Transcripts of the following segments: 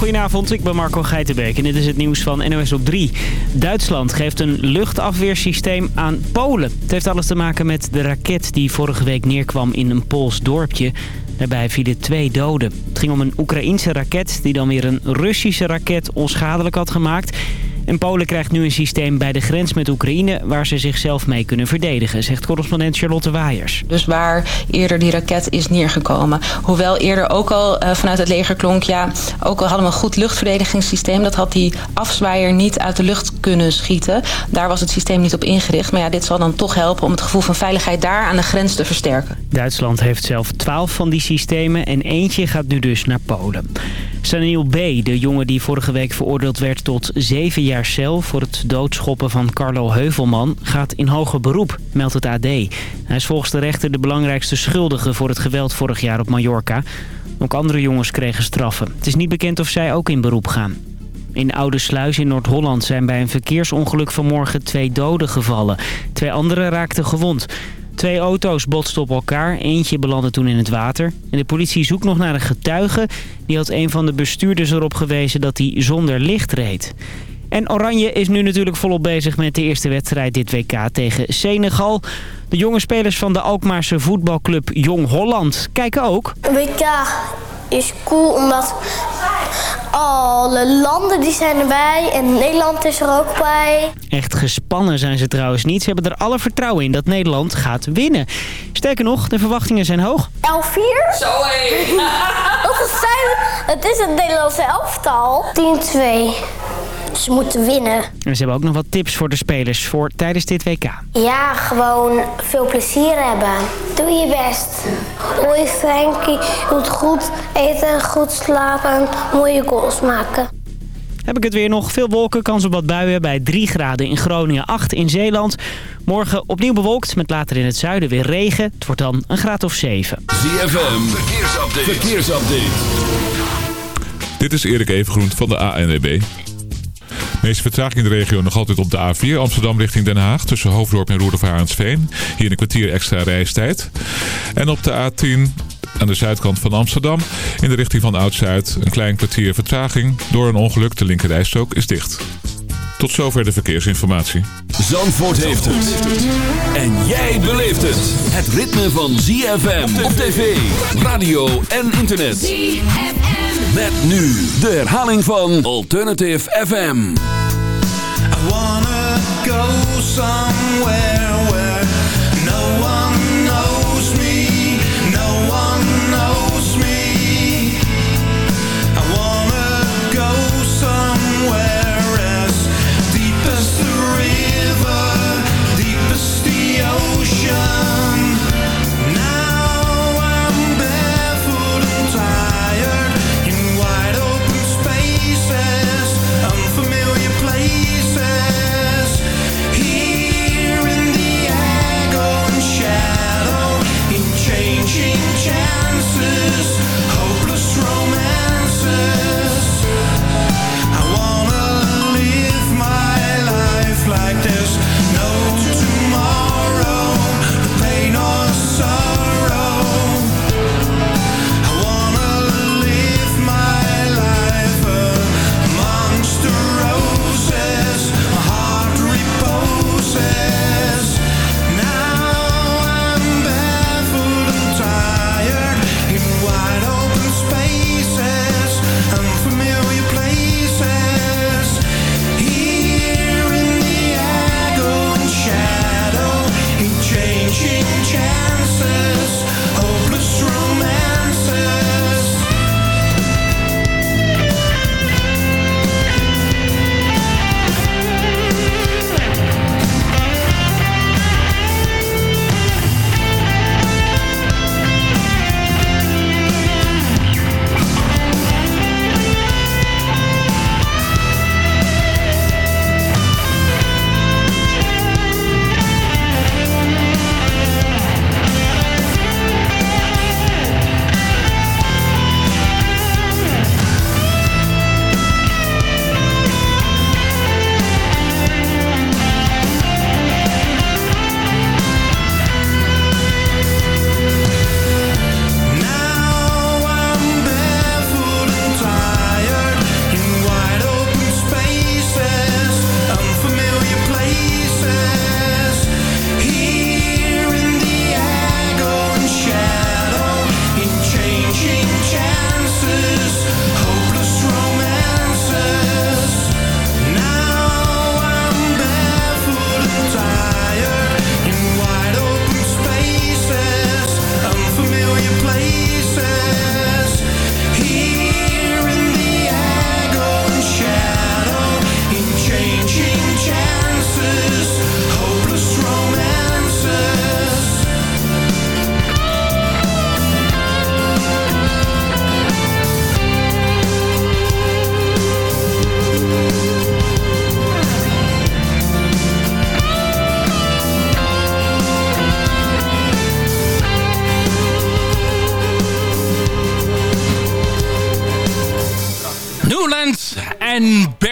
Goedenavond, ik ben Marco Geitenbeek en dit is het nieuws van NOS op 3. Duitsland geeft een luchtafweersysteem aan Polen. Het heeft alles te maken met de raket die vorige week neerkwam in een Pools dorpje. Daarbij vielen twee doden. Het ging om een Oekraïense raket die dan weer een Russische raket onschadelijk had gemaakt... En Polen krijgt nu een systeem bij de grens met Oekraïne... waar ze zichzelf mee kunnen verdedigen, zegt correspondent Charlotte Waaiers. Dus waar eerder die raket is neergekomen. Hoewel eerder ook al uh, vanuit het leger klonk... ja, ook al hadden we een goed luchtverdedigingssysteem... dat had die afzwaaier niet uit de lucht kunnen schieten. Daar was het systeem niet op ingericht. Maar ja, dit zal dan toch helpen om het gevoel van veiligheid daar aan de grens te versterken. Duitsland heeft zelf twaalf van die systemen... en eentje gaat nu dus naar Polen. Saniel B., de jongen die vorige week veroordeeld werd tot zeven jaar cel... voor het doodschoppen van Carlo Heuvelman, gaat in hoger beroep, meldt het AD. Hij is volgens de rechter de belangrijkste schuldige voor het geweld vorig jaar op Mallorca. Ook andere jongens kregen straffen. Het is niet bekend of zij ook in beroep gaan. In Oude Sluis in Noord-Holland zijn bij een verkeersongeluk vanmorgen twee doden gevallen. Twee anderen raakten gewond. Twee auto's botsten op elkaar, eentje belandde toen in het water. En de politie zoekt nog naar een getuige. Die had een van de bestuurders erop gewezen dat hij zonder licht reed. En Oranje is nu natuurlijk volop bezig met de eerste wedstrijd dit WK tegen Senegal. De jonge spelers van de Alkmaarse voetbalclub Jong Holland kijken ook. WK is cool omdat alle landen die zijn erbij en Nederland is er ook bij. Echt gespannen zijn ze trouwens niet. Ze hebben er alle vertrouwen in dat Nederland gaat winnen. Sterker nog, de verwachtingen zijn hoog. 11-4? Zo hé! dat is zijn, het is het Nederlandse elftal. 10-2. Ze moeten winnen. En ze hebben ook nog wat tips voor de spelers voor tijdens dit WK. Ja, gewoon veel plezier hebben. Doe je best. Hoi Frankie, doet goed eten, goed slapen, mooie goals maken. Heb ik het weer nog. Veel wolken, kans op wat buien bij 3 graden in Groningen, 8 in Zeeland. Morgen opnieuw bewolkt met later in het zuiden weer regen. Het wordt dan een graad of 7. ZFM, verkeersupdate. verkeersupdate. Dit is Erik Evengroen van de ANWB. De meeste vertraging in de regio nog altijd op de A4 Amsterdam richting Den Haag. Tussen Hoofddorp en Roerdervaarensveen. Hier een kwartier extra reistijd. En op de A10 aan de zuidkant van Amsterdam. In de richting van Oud-Zuid een klein kwartier vertraging. Door een ongeluk, de linkerrijstrook is dicht. Tot zover de verkeersinformatie. Zandvoort heeft het. En jij beleeft het. Het ritme van ZFM op tv, radio en internet. ZFM. Met nu de herhaling van Alternative FM. I wanna go somewhere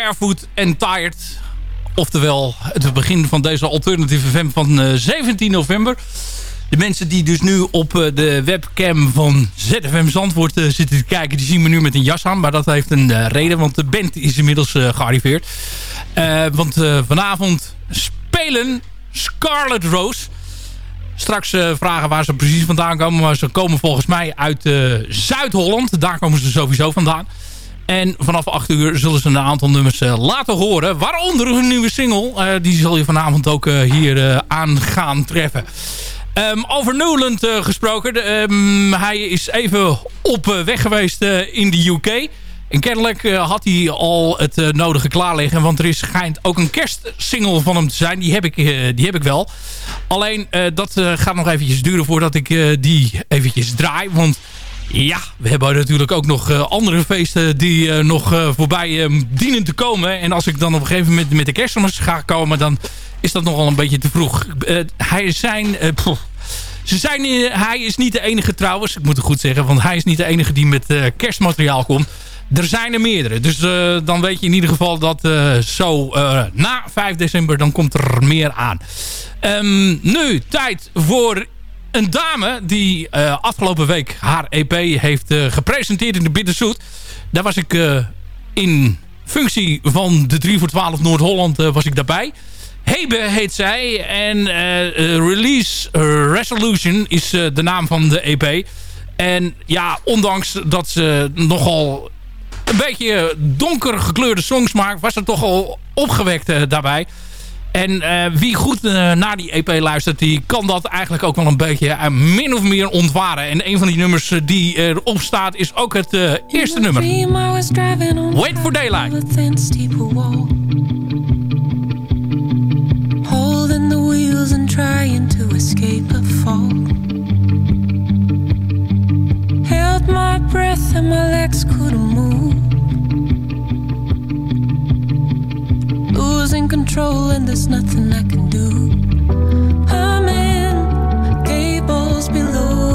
Barefoot and Tired. Oftewel het begin van deze Alternative FM van 17 november. De mensen die dus nu op de webcam van ZFM Zandvoort zitten te kijken... die zien me nu met een jas aan. Maar dat heeft een reden, want de band is inmiddels gearriveerd. want vanavond spelen Scarlet Rose... Straks uh, vragen waar ze precies vandaan komen. Maar ze komen volgens mij uit Zuid-Holland. Daar komen ze sowieso vandaan. En vanaf 8 uur zullen ze een aantal nummers uh, laten horen. Waaronder hun nieuwe single. die zal je vanavond ook hier aan gaan treffen. Um, over Newland gesproken. Um, hij is even op weg geweest in de UK. En kennelijk had hij al het nodige klaar liggen. Want er is, schijnt ook een kerstsingle van hem te zijn. Die heb ik, die heb ik wel. Alleen dat gaat nog eventjes duren voordat ik die eventjes draai. Want ja, we hebben natuurlijk ook nog andere feesten die nog voorbij dienen te komen. En als ik dan op een gegeven moment met de kerstmis ga komen... dan is dat nogal een beetje te vroeg. hij zijn... Ze zijn, hij is niet de enige trouwens. Ik moet het goed zeggen. Want hij is niet de enige die met kerstmateriaal komt. Er zijn er meerdere. Dus dan weet je in ieder geval dat zo na 5 december dan komt er meer aan. Um, nu, tijd voor een dame die afgelopen week haar EP heeft gepresenteerd in de Bitterzoet. Daar was ik in functie van de 3 voor 12 Noord-Holland was ik daarbij. Hebe heet zij en Release Resolution is de naam van de EP. En ja, ondanks dat ze nogal een beetje donker gekleurde songs maakt... was het toch al opgewekt daarbij. En uh, wie goed uh, naar die EP luistert... die kan dat eigenlijk ook wel een beetje min of meer ontwaren. En een van die nummers die erop staat... is ook het eerste nummer. Wait for Daylight. Holding the wheels and to escape fall. Held my breath and my legs couldn't move. Losing control, and there's nothing I can do. I'm in cables below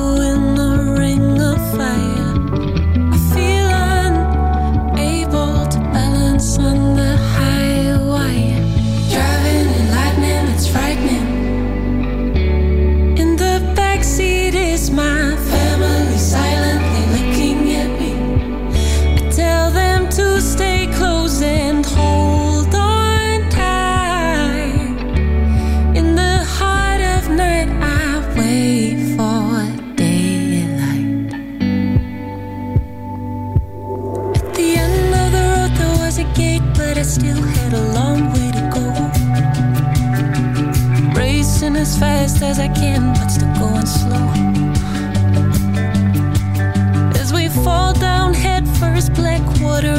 as fast as I can, but still going slow. As we fall down head first, black water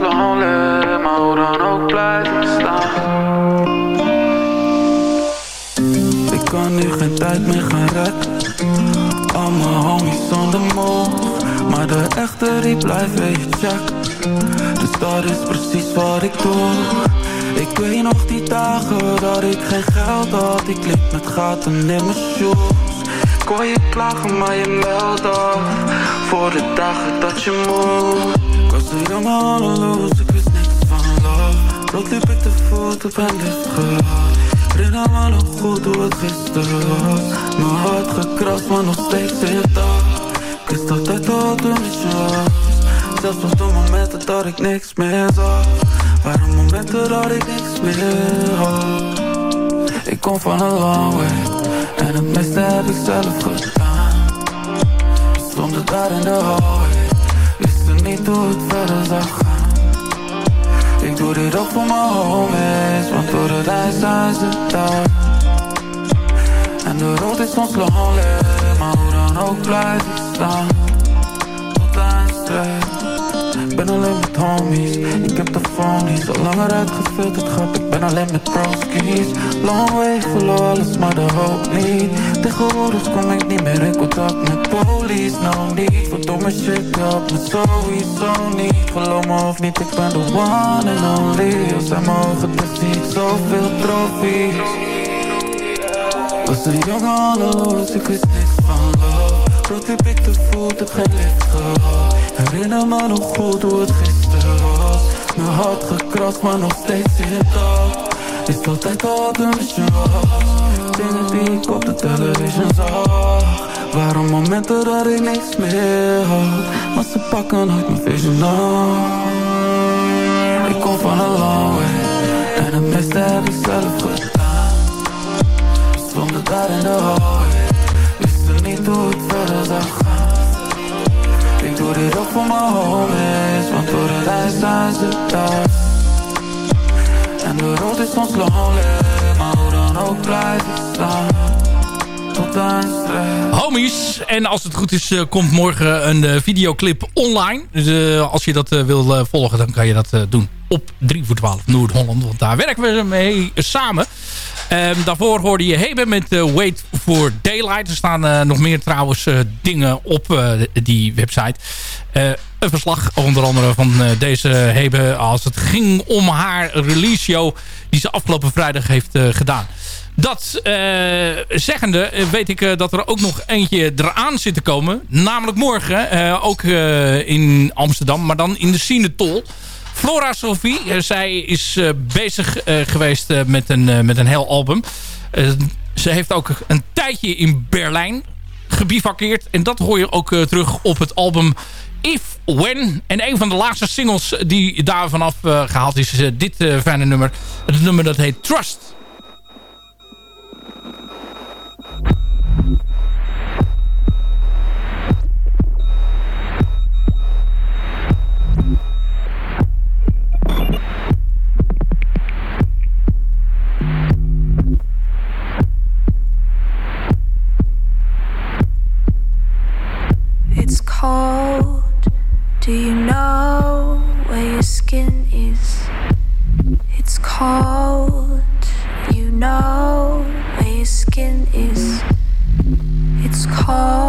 Maar hoe dan ook blijf ik staan. Ik kan nu geen tijd meer gaan rekken. Al mijn homies zonder move maar de echte die blijft je check Dus dat is precies wat ik doe Ik weet nog die dagen dat ik geen geld had. Ik liep met gaten in mijn shoes. Hoor je klagen maar je meldt af. Voor de dagen dat je moet Ik was een jonge halleloos, ik wist niks van love. Rot liep ik te voet op en lift gehad. Herinner me nog goed hoe het gisteren was. Mijn hart gekrast maar nog steeds zit daar ik wist altijd wat er met je was. Zelfs op de momenten dat ik niks meer zag. Waren momenten dat ik niks meer had. Ik kom van een long way En het meeste heb ik zelf gedaan. We stonden daar in de hallway niet hoe het Ik doe dit ook voor mijn homies Want door de reis zijn ze daar. En de rood is ons lonely Maar hoe dan ook blijf ik staan Ik ben alleen met homies. Ik heb de phonies Al langer uitgefilterd grap Ik ben alleen met broskies Long way, verloor alles maar de hoop niet. Tegenwoordig kom ik niet meer in contact met police. No need voor domme shit Help me sowieso niet. Geloof me of niet, ik ben de one and only. Als zijn mijn ogen dicht zie ik zoveel trofies. Was een jonge halleloos, ik wist niks van love. Rood heb ik te voet, heb geen licht gehad Herinner me nog goed hoe het gisteren was? Mijn hart gekrast, maar nog steeds zit dat Is altijd wat een mission was? Dingen die ik op de television zag. Waren momenten dat ik niks meer had? Maar ze pakken nooit mijn vision af. Ik kom van een long way. En het meeste heb ik zelf gedaan. We stonden daar in de hallway. Niet hoe het verder zou voor homies Want door de reis zijn En de rood is ons lonely Maar dan ook blijf ik staan en als het goed is uh, komt morgen een uh, videoclip online. Dus uh, als je dat wil volgen, dan kan je dat doen op 3 voor 12 Noord-Holland. Want daar werken we mee samen. Um, daarvoor hoorde je Hebe met uh, Wait for Daylight. Er staan uh, nog meer trouwens uh, dingen op die website. een verslag onder andere van deze Hebe als het ging om haar release show die ze afgelopen vrijdag heeft gedaan. Dat zeggende weet ik dat er ook nog eentje eraan zit te komen. Namelijk morgen, ook in Amsterdam, maar dan in de Cinetol. Flora Sophie, eh, zij is uh, bezig uh, geweest met, een, met een heel album. ze heeft ook een tijdje in Berlijn gebivakkeerd. En dat hoor je ook terug op het album If When. En een van de laatste singles die daar vanaf gehaald is, is dit fijne nummer. Het nummer dat heet Trust. Cold. Do you know where your skin is? It's cold. You know where your skin is. It's cold.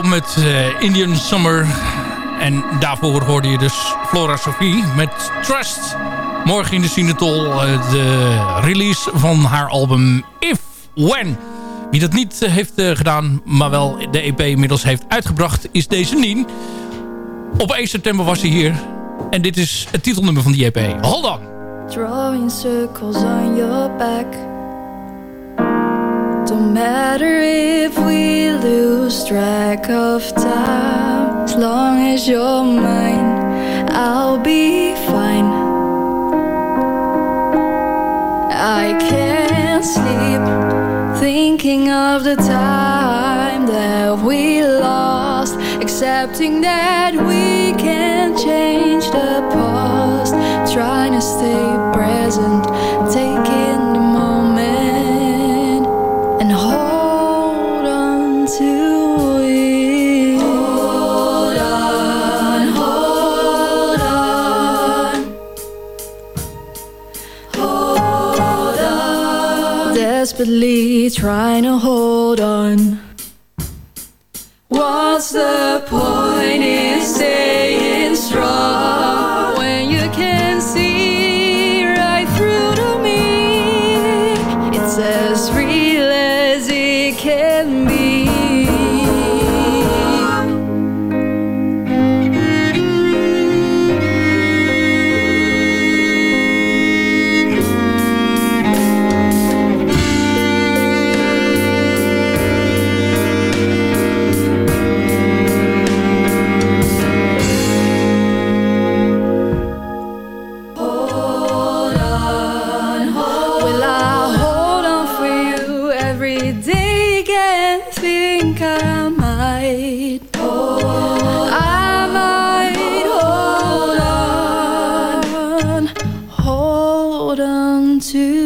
Met eh, Indian Summer. En daarvoor hoorde je dus Flora Sophie met Trust. Morgen in de Sinatol eh, de release van haar album If When. Wie dat niet eh, heeft gedaan, maar wel de EP inmiddels heeft uitgebracht, is deze Nien. Op 1 september was ze hier. En dit is het titelnummer van die EP. Hold on! Drawing circles on your back Don't matter if we lose track of time. As long as you're mine, I'll be fine. I can't sleep thinking of the time that we lost, accepting that we. desperately trying to hold on. What's the point in staying strong? to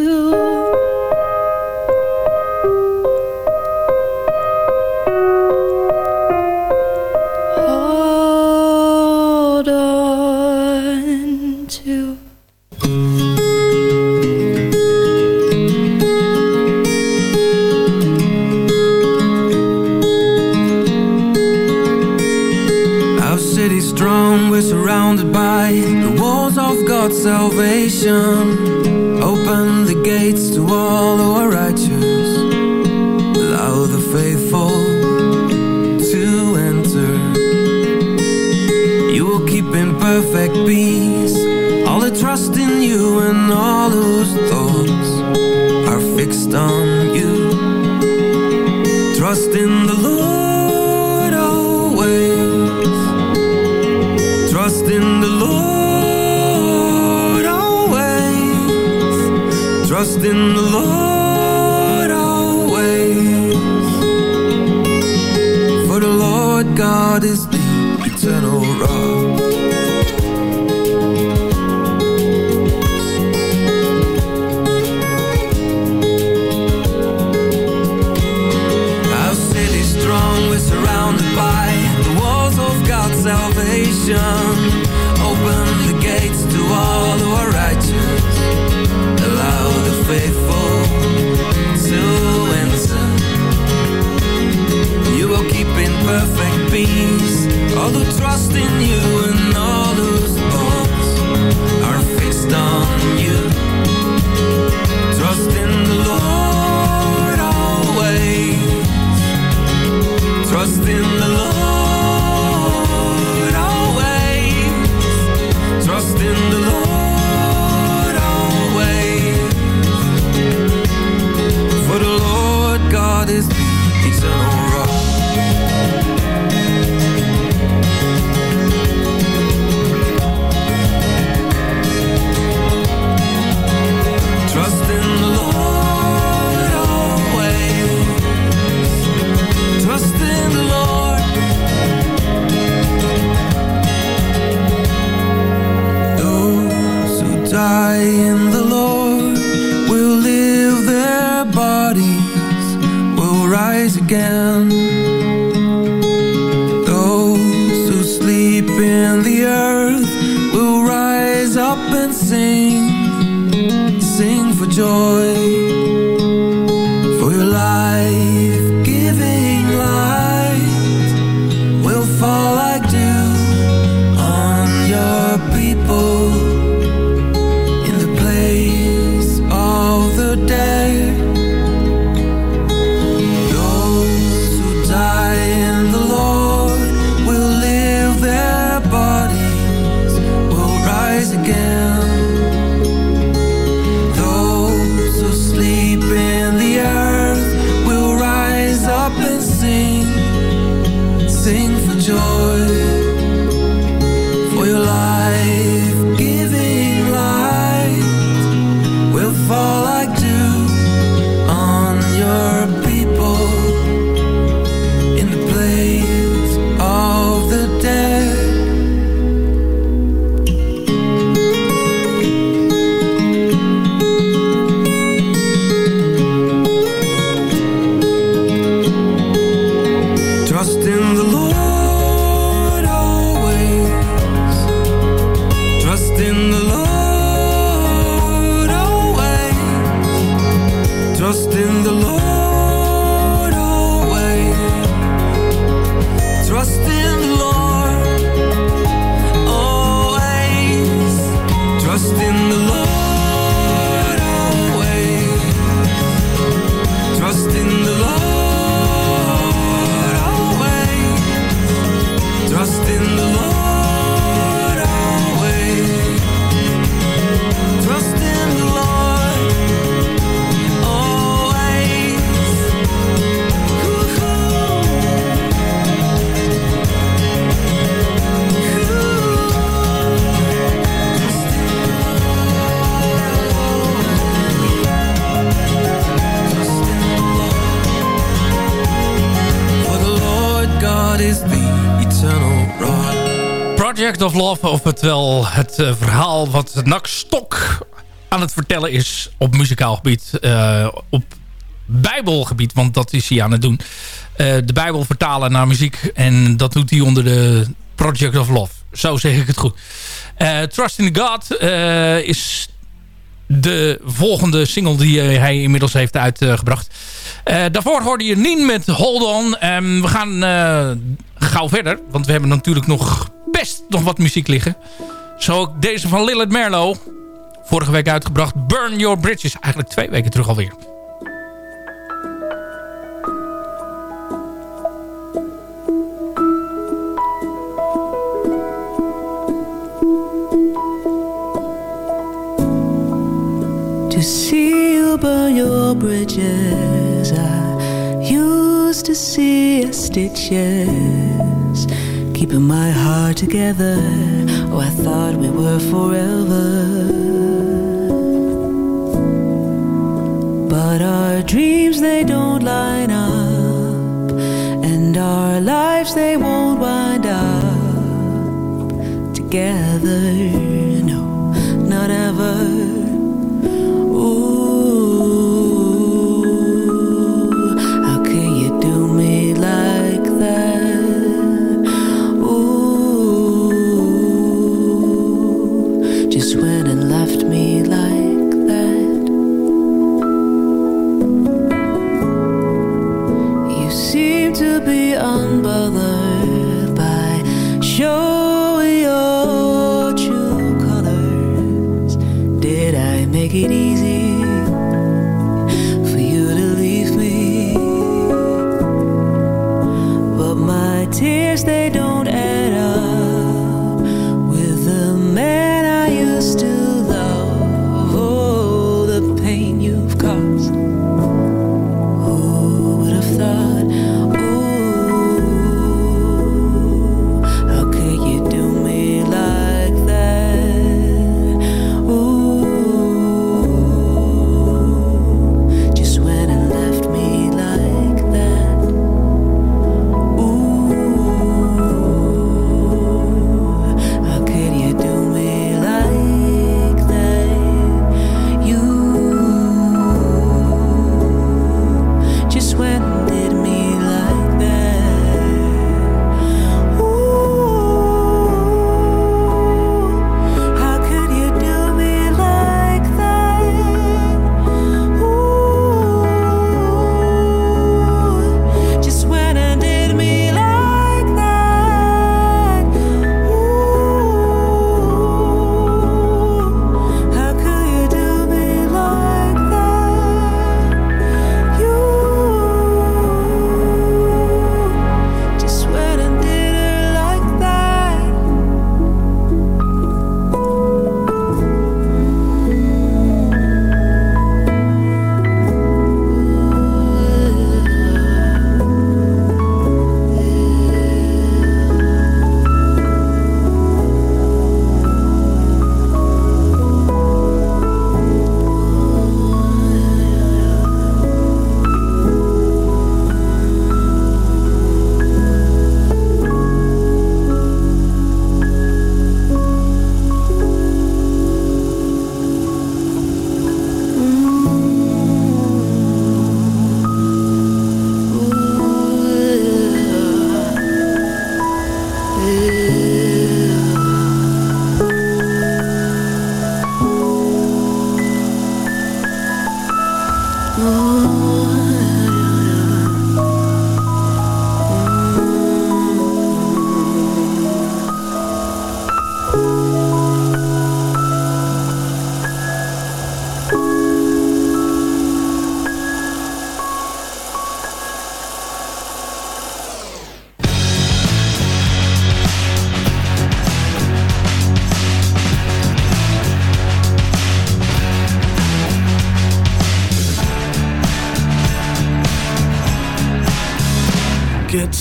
Love, oftewel het eh, verhaal wat Nak Stok aan het vertellen is op muzikaal gebied, eh, op bijbelgebied, want dat is hij aan het doen. Eh, de bijbel vertalen naar muziek en dat doet hij onder de Project of Love. Zo zeg ik het goed. Trust in God is de volgende single die hij inmiddels heeft uitgebracht. Daarvoor hoorde je Nien met Hold On. Ehm, we gaan gauw verder, want we hebben natuurlijk nog nog wat muziek liggen. Zo deze van Lilith Merlo. Vorige week uitgebracht. Burn Your Bridges. Eigenlijk twee weken terug alweer. To see you burn your bridges I used to see your stitches Keeping my heart together. Oh, I thought we were forever. But our dreams, they don't line up. And our lives, they won't wind up Together, no, not ever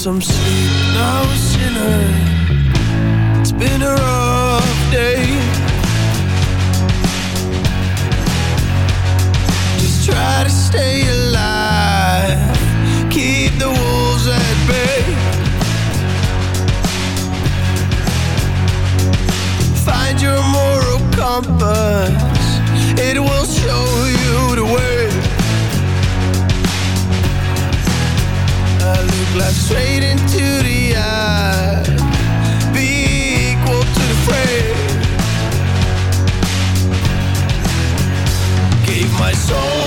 some sleep now, sinner. It's been a rough day. Just try to stay alive. Keep the wolves at bay. Find your moral compass. Soul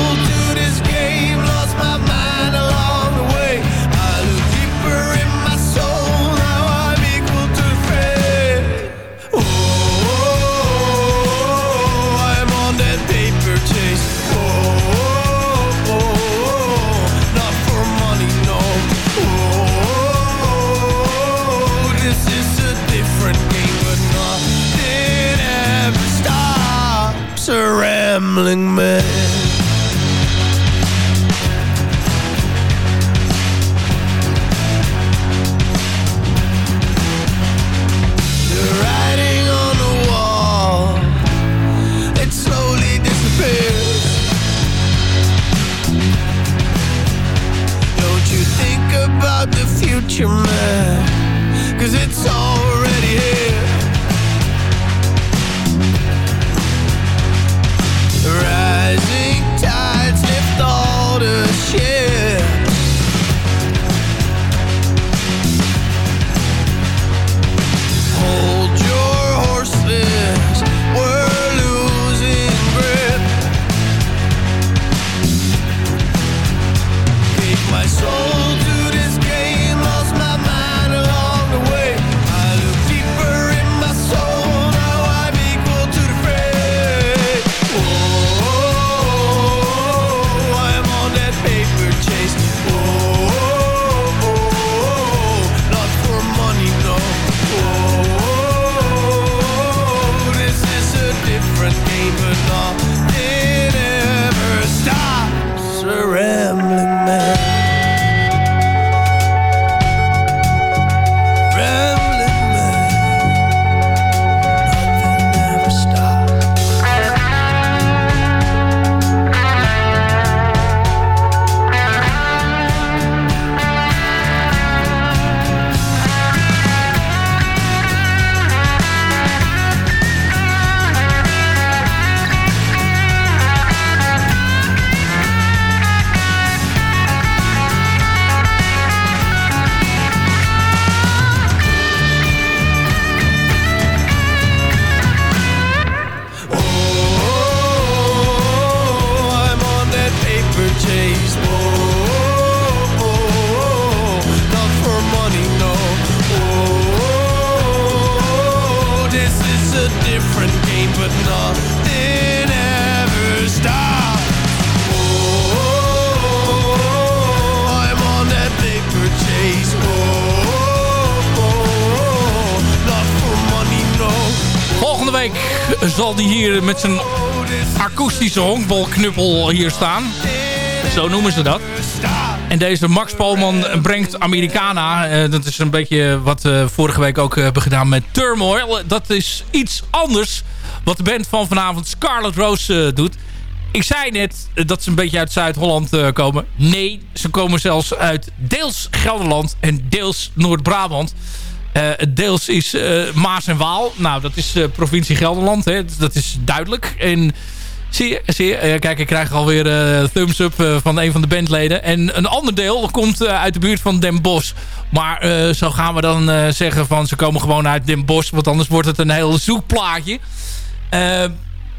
zal die hier met zijn akoestische honkbalknuppel hier staan. Zo noemen ze dat. En deze Max Polman brengt Americana. Eh, dat is een beetje wat we vorige week ook hebben gedaan met Turmoil. Dat is iets anders wat de band van vanavond Scarlet Rose eh, doet. Ik zei net eh, dat ze een beetje uit Zuid-Holland eh, komen. Nee, ze komen zelfs uit deels Gelderland en deels Noord-Brabant. Eh, deels is eh, Maas en Waal. Nou, dat is eh, provincie Gelderland. Hè. Dat is duidelijk. En zie je, zie kijk, ik krijg alweer eh thumbs up van een van de bandleden. En een ander deel komt uit de buurt van Den Bosch. Maar zo gaan we dan zeggen van ze komen gewoon uit Den Bosch. Want anders wordt het een heel zoekplaatje.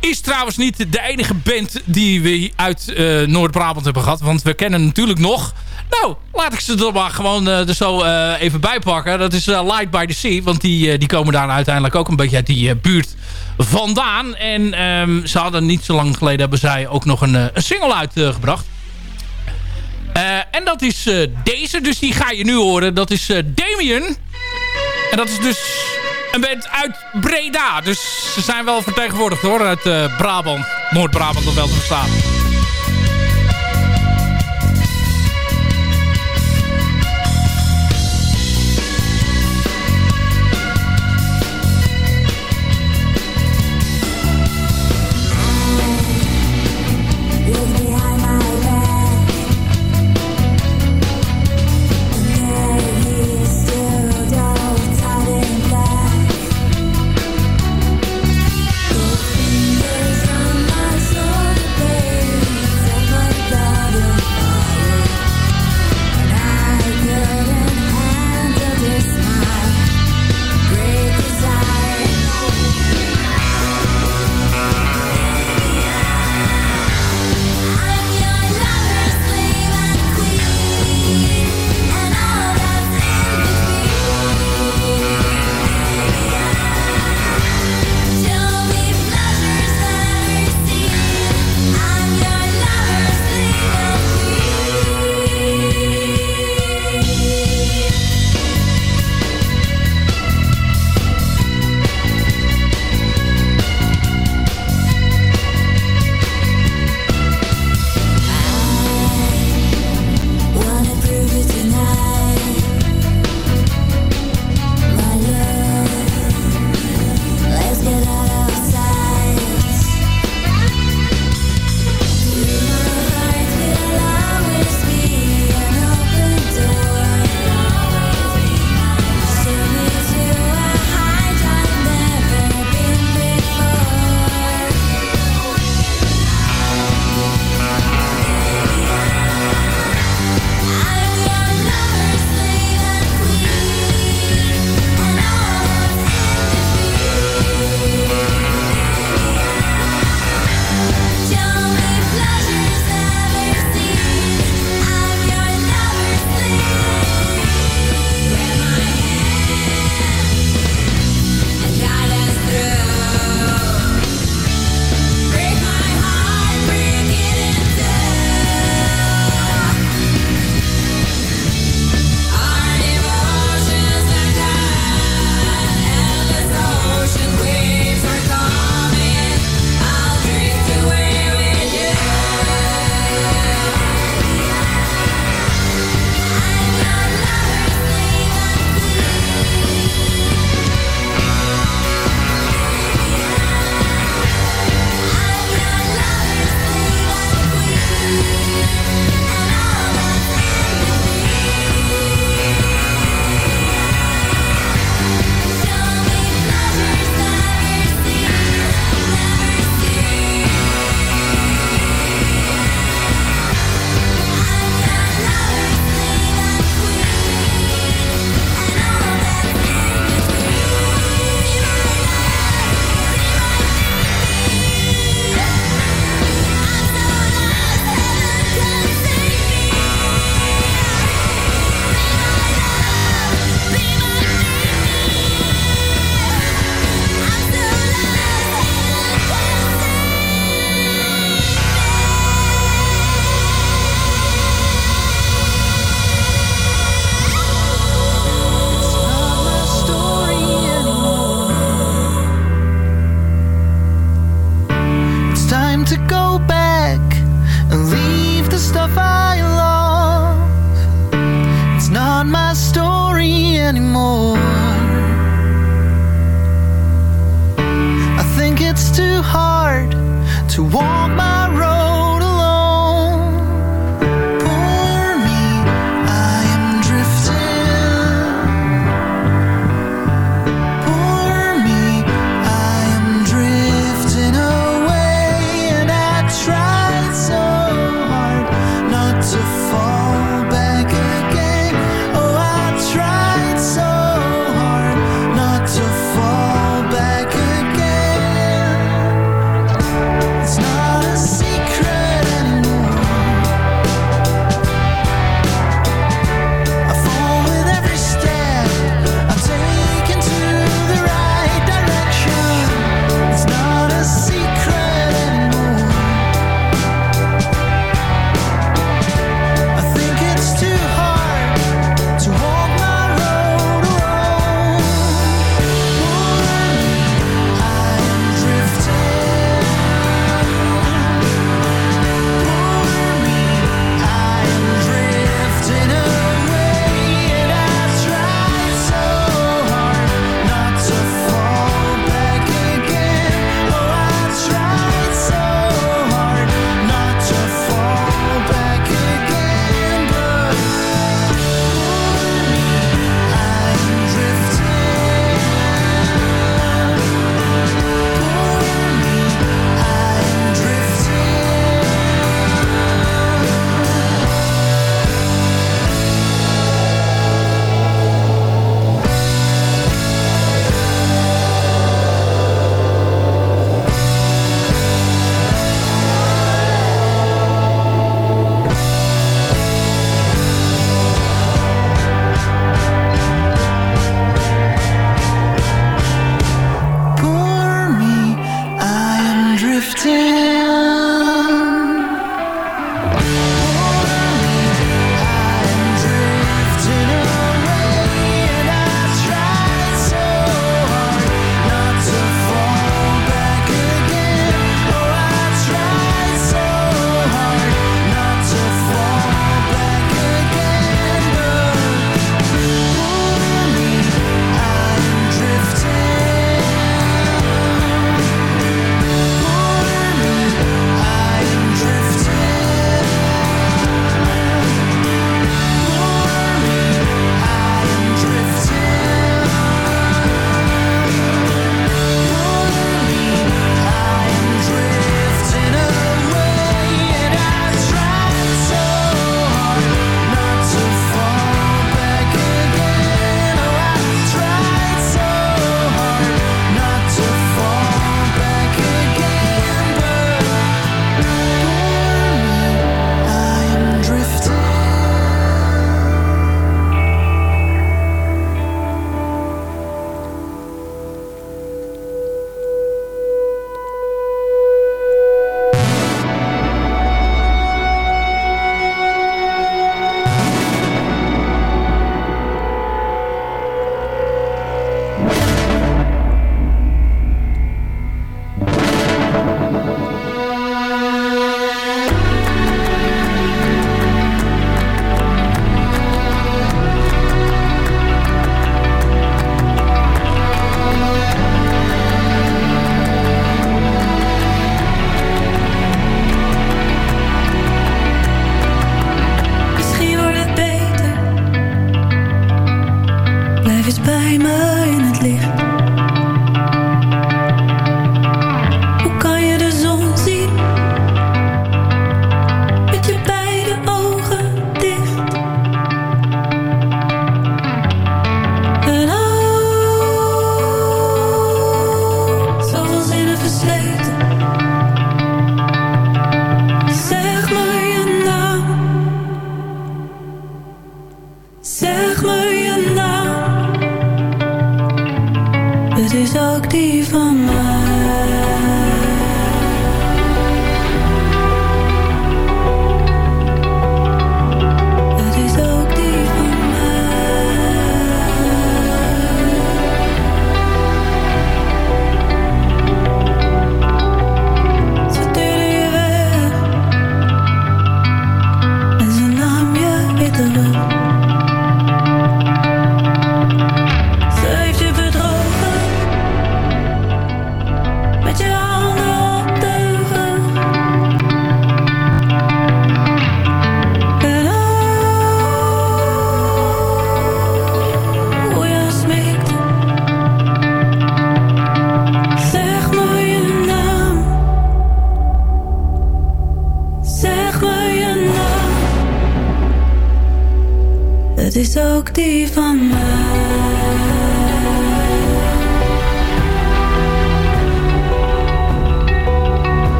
Is trouwens niet de enige band die we uit Noord-Brabant hebben gehad. Want we kennen natuurlijk nog... Nou, laat ik ze er maar gewoon eh, er zo eh, even bij pakken. Dat is eh, Light by the Sea. Want die, die komen daar uiteindelijk ook een beetje uit die buurt vandaan. En ehm, ze hadden niet zo lang geleden... hebben zij ook nog een, single uitgebracht. En dat is deze. Dus die ga je nu horen. Dat is Damien. En dat is dus een band uit Breda. Dus ze zijn wel vertegenwoordigd hoor. Uit Brabant. Noord-Brabant om wel te verstaan.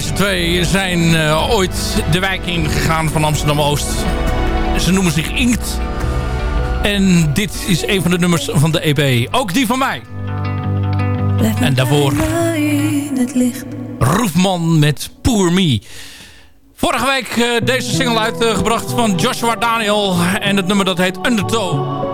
Deze twee zijn eh, ooit de wijk ingegaan van Amsterdam-Oost. Ze noemen zich Inkt. En dit is een van de nummers van de EP. Ook die van mij. En daarvoor Roefman met Poor Me. Vorige week eh, deze single uitgebracht van Joshua Daniel. En het nummer dat heet Undertow.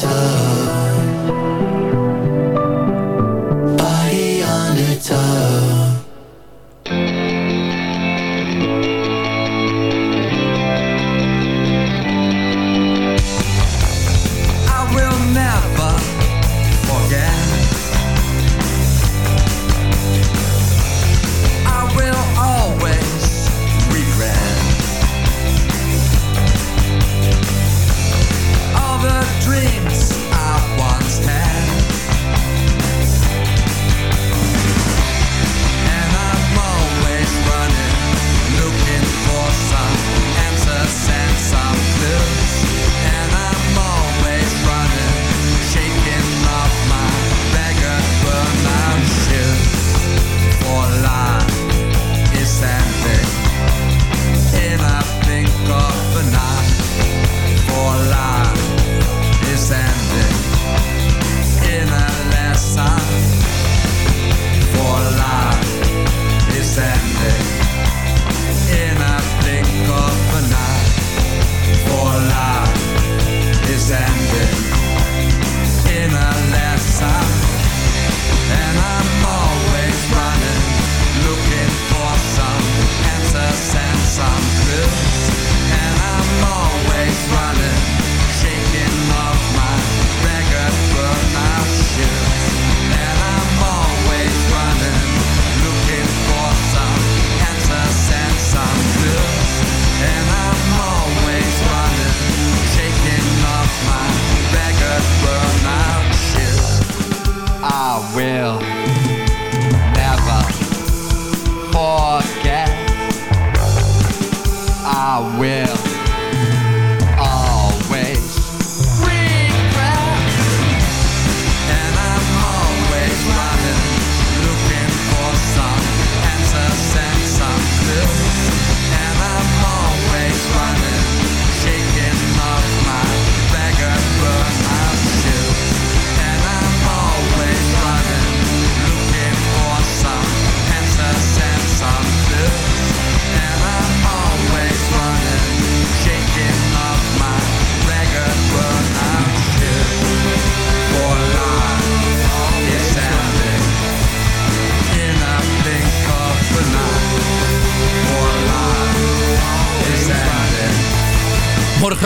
time.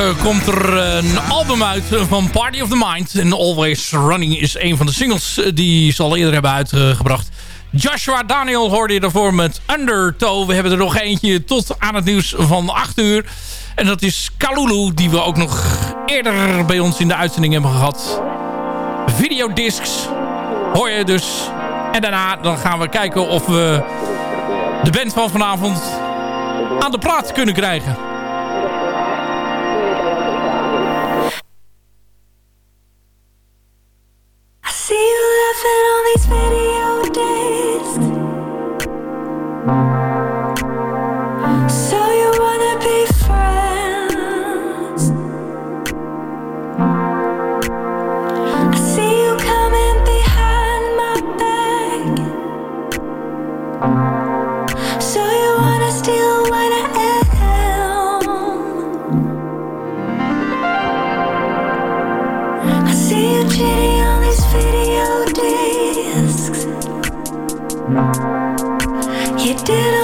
Eh, komt er eh, een album uit eh, van Party of the Mind. En Always Running is een van de singles die ze al eerder hebben uitgebracht. Joshua Daniel hoorde je daarvoor met Undertow. We hebben er nog eentje tot aan het nieuws van 8 uur. En dat is Kalulu, die we ook nog eerder bij ons in de uitzending hebben gehad. Videodiscs hoor je dus. En daarna dan gaan we kijken of we de band van vanavond aan de plaat kunnen krijgen. You did